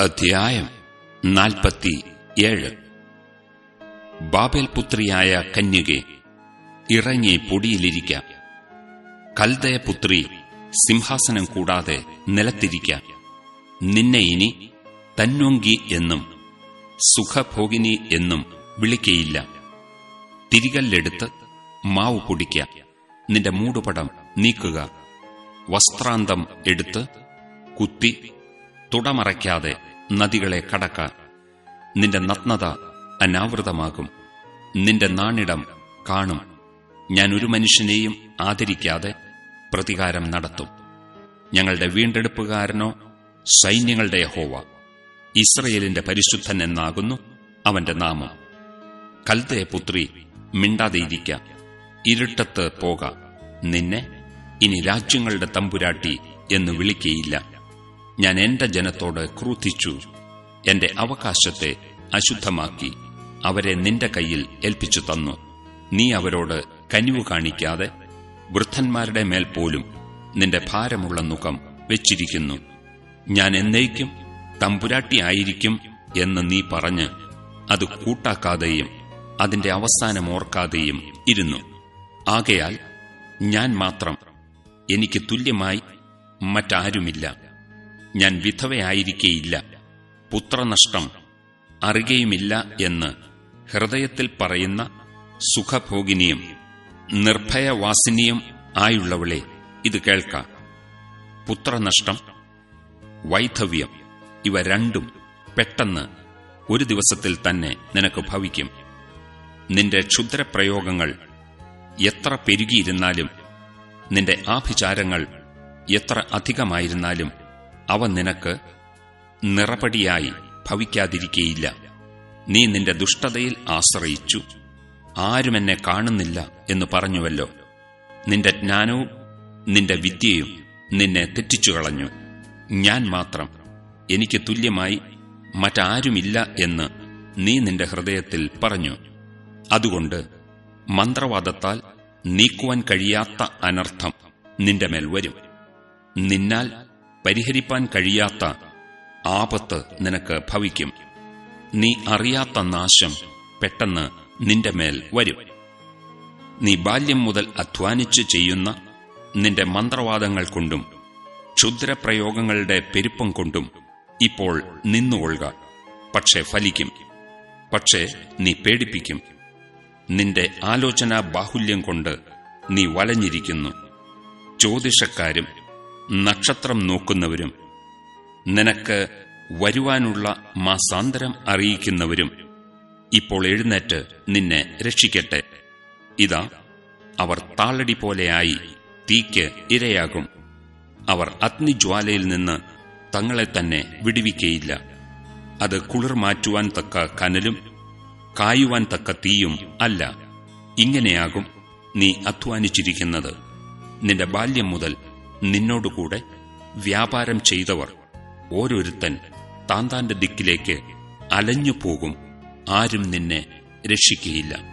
അധ്യായം നാൽപ്പത്തി ഏഴ്. ബാബേൽ പുത്രിയായ കന്യകെ ഇറങ്ങി പൊടിയിലിരിക്കാം. കൽദയ പുത്രി സിംഹാസനം കൂടാതെ നിലത്തിരിക്കാം. നിന്നെ ഇനി തന്നൊങ്കി എന്നും സുഖഭോഗിനി എന്നും വിളിക്കയില്ല. തിരികല്ലെടുത്ത് മാവ് പൊടിക്ക. നിന്റെ മൂടുപടം നീക്കുക. വസ്ത്രാന്തം എടുത്ത് കുത്തി തുടമറയ്ക്കാതെ നദികളെ കടക്ക. നിന്റെ നഗ്നത അനാവൃതമാകും. നിന്റെ നാണിടം കാണും. ഞാൻ ഒരു മനുഷ്യനെയും ആദരിക്കാതെ പ്രതികാരം നടത്തും. ഞങ്ങളുടെ വീണ്ടെടുപ്പുകാരനോ സൈന്യങ്ങളുടെ ഹോവ ഇസ്രയേലിന്റെ പരിശുദ്ധൻ എന്നാകുന്നു അവന്റെ നാമം. കൽതയ പുത്രി മിണ്ടാതെയിരിക്ക ഇരുട്ടത്ത് പോക. നിന്നെ ഇനി രാജ്യങ്ങളുടെ തമ്പുരാട്ടി എന്ന് വിളിക്കയില്ല. ഞാൻ എന്റെ ജനത്തോട് ക്രൂധിച്ചു എന്റെ അവകാശത്തെ അശുദ്ധമാക്കി അവരെ നിന്റെ കയ്യിൽ ഏൽപ്പിച്ചു തന്നു. നീ അവരോട് കനിവ് കാണിക്കാതെ വൃദ്ധന്മാരുടെ മേൽ പോലും നിന്റെ ഭാരമുള്ള മുഖം വെച്ചിരിക്കുന്നു. ഞാൻ എന്നേക്കും തമ്പുരാട്ടിയായിരിക്കും എന്ന് നീ പറഞ്ഞ് അത് കൂട്ടാക്കാതെയും അതിന്റെ അവസാനം ഓർക്കാതെയും ഇരുന്നു. ആകയാൽ ഞാൻ മാത്രം എനിക്ക് തുല്യമായി മറ്റാരുമില്ല. ഞാൻ വിധവയായിരിക്കേയില്ല. പുത്രനഷ്ടം അറിയുകയുമില്ല എന്ന് ഹൃദയത്തിൽ പറയുന്ന സുഖഭോഗിനിയും നിർഭയവാസിനിയും ആയുള്ളവളെ ഇത് കേൾക്ക. പുത്രനഷ്ടം വൈധവ്യം ഇവ രണ്ടും പെട്ടെന്ന് ഒരു ദിവസത്തിൽ തന്നെ നിനക്ക് ഭവിക്കും. നിന്റെ ക്ഷുദ്രപ്രയോഗങ്ങൾ എത്ര പെരുകിയിരുന്നാലും നിന്റെ ആഭിചാരങ്ങൾ എത്ര അധികമായിരുന്നാലും അവ നിനക്ക് നിറപടിയായി ഭവിക്കാതിരിക്കേയില്ല. നീ നിന്റെ ദുഷ്ടതയിൽ ആശ്രയിച്ചു. ആരുമെന്നെ കാണുന്നില്ല എന്ന് പറഞ്ഞുവല്ലോ. നിന്റെ ജ്ഞാനവും നിന്റെ വിദ്യയും നിന്നെ തെറ്റിച്ചു കളഞ്ഞു. ഞാൻ മാത്രം. എനിക്ക് തുല്യമായി മറ്റാരുമില്ല എന്ന് നീ നിന്റെ ഹൃദയത്തിൽ പറഞ്ഞു. അതുകൊണ്ട് മന്ത്രവാദത്താൽ നീക്കുവാൻ കഴിയാത്ത അനർത്ഥം നിന്റെ മേൽ വരും. നിന്നാൽ പരിഹരിപ്പാൻ കഴിയാത്ത ആപത്ത് നിനക്ക് ഭവിക്കും. നീ അറിയാത്ത നാശം പെട്ടെന്ന് നിന്റെ മേൽ വരും. നീ ബാല്യം മുതൽ അധ്വാനിച്ച് ചെയ്യുന്ന നിന്റെ മന്ത്രവാദങ്ങൾ കൊണ്ടും ക്ഷുദ്രപ്രയോഗങ്ങളുടെ പെരുപ്പം കൊണ്ടും ഇപ്പോൾ നിന്നുകൊള്ളുക പക്ഷെ ഫലിക്കും. പക്ഷേ നീ പേടിപ്പിക്കും. നിന്റെ ആലോചനാ ബാഹുല്യം കൊണ്ട് നീ വലഞ്ഞിരിക്കുന്നു. ജ്യോതിഷക്കാരും നക്ഷത്രം നോക്കുന്നവരും നിനക്ക് വരുവാനുള്ള മാസാന്തരം അറിയിക്കുന്നവരും ഇപ്പോൾ എഴുന്നേറ്റ് നിന്നെ രക്ഷിക്കട്ടെ. ഇതാ അവർ താളടി പോലെയായി തീക്ക് ഇരയാകും. അവർ അഗ്നിജ്വാലയിൽ നിന്ന് തങ്ങളെ തന്നെ വിടുവിക്കയില്ല. അത് കുളിർ മാറ്റുവാൻ തക്ക കനലും കായുവാൻ തക്ക തീയും അല്ല. ഇങ്ങനെയാകും നീ അധ്വാനിച്ചിരിക്കുന്നത്. നിന്റെ ബാല്യം മുതൽ നിന്നോടുകൂടെ വ്യാപാരം ചെയ്തവർ ഓരോരുത്തൻ താന്താന്റെ ദിക്കിലേക്ക് അലഞ്ഞു പോകും ആരും നിന്നെ രക്ഷിക്കയില്ല.